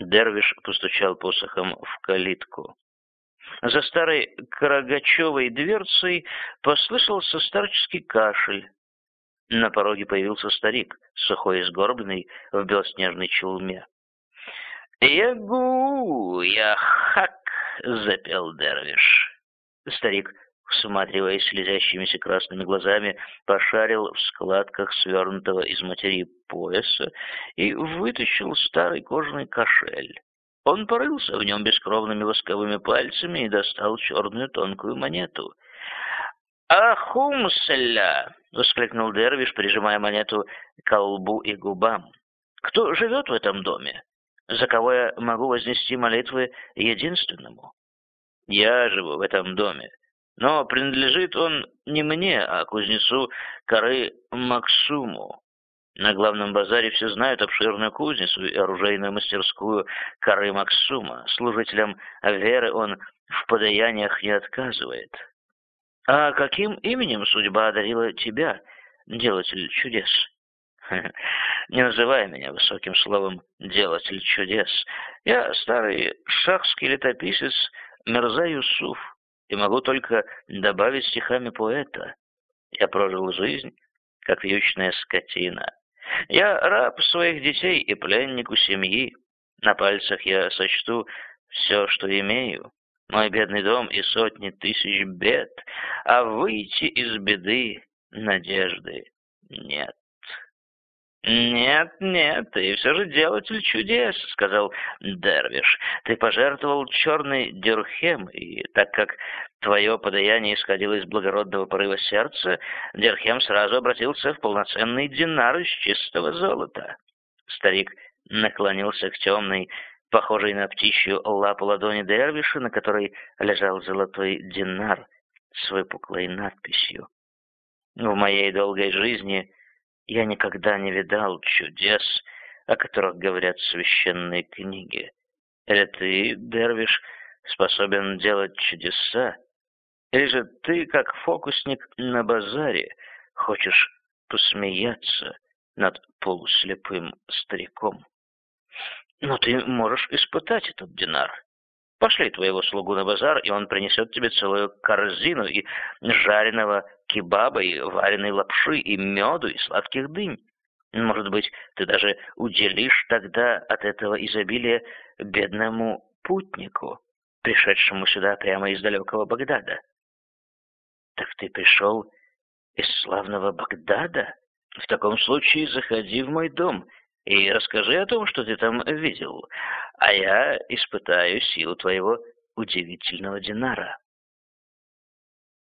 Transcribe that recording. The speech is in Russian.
Дервиш постучал посохом в калитку. За старой Карагачевой дверцей послышался старческий кашель. На пороге появился старик, сухой и сгорбленный, в белоснежной челме. «Ягу, я хак!» — запел Дервиш. Старик, всматриваясь слезящимися красными глазами, пошарил в складках свернутого из материи пояса и вытащил старый кожаный кошель. Он порылся в нем бескровными восковыми пальцами и достал черную тонкую монету. «Ахумсля!» — воскликнул Дервиш, прижимая монету к лбу и губам. «Кто живет в этом доме? За кого я могу вознести молитвы единственному?» «Я живу в этом доме, но принадлежит он не мне, а кузнецу коры Максуму. На главном базаре все знают обширную кузницу и оружейную мастерскую коры Максума. Служителям веры он в подаяниях не отказывает. А каким именем судьба одарила тебя, делатель чудес? Не называй меня высоким словом «делатель чудес». Я старый шахский летописец Мерза Юсуф, и могу только добавить стихами поэта. Я прожил жизнь, как вьючная скотина. Я раб своих детей и пленник у семьи. На пальцах я сочту все, что имею мой бедный дом и сотни тысяч бед, а выйти из беды надежды нет. «Нет, нет, ты все же делатель чудес», — сказал Дервиш. «Ты пожертвовал черный дюрхем, и так как твое подаяние исходило из благородного порыва сердца, дюрхем сразу обратился в полноценный динар из чистого золота». Старик наклонился к темной, похожей на птичью лапу ладони Дервиша, на которой лежал золотой динар с выпуклой надписью. В моей долгой жизни я никогда не видал чудес, о которых говорят священные книги. Или ты, Дервиш, способен делать чудеса? Или же ты, как фокусник на базаре, хочешь посмеяться над полуслепым стариком? Но ты можешь испытать этот динар. Пошли твоего слугу на базар, и он принесет тебе целую корзину и жареного кебаба, и вареной лапши, и меду, и сладких дынь. Может быть, ты даже уделишь тогда от этого изобилия бедному путнику, пришедшему сюда прямо из далекого Багдада. Так ты пришел из славного Багдада? В таком случае заходи в мой дом и расскажи о том, что ты там видел, а я испытаю силу твоего удивительного динара».